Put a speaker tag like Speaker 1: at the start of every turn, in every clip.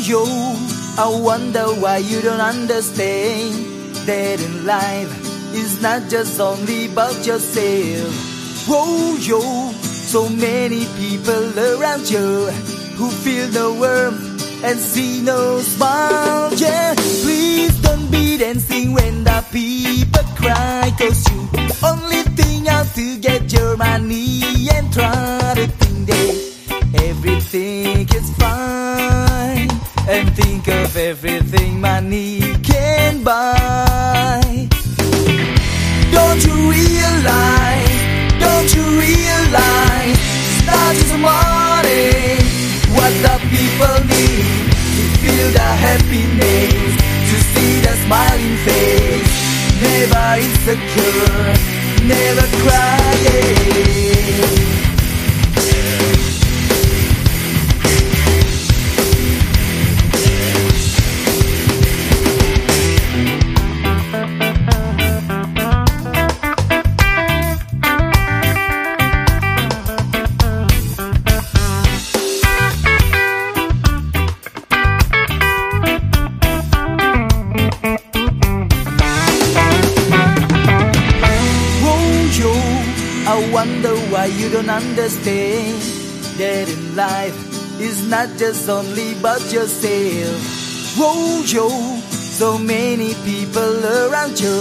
Speaker 1: yo, I wonder why you don't understand that in life is not just only about yourself. Whoa, yo, so many people around you who feel no warmth and see no smile. Yeah, please don't be dancing when the people cry, cause you only think how to get your money and try to you realize? Don't you realize? Start this morning. What the people need to feel the happiness, to see the smiling face. Never insecure, never crying. You don't understand that in life is not just only about yourself. Oh, yo, so many people around you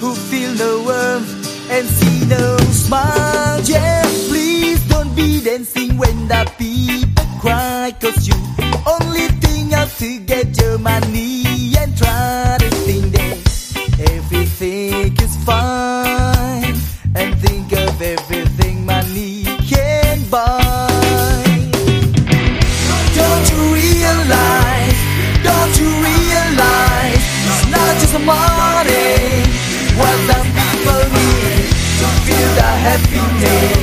Speaker 1: who feel no warmth and see no smile. Yeah, please don't be dancing when the people cry, cause you only think how to get your money morning. What does people need to feel the happiness?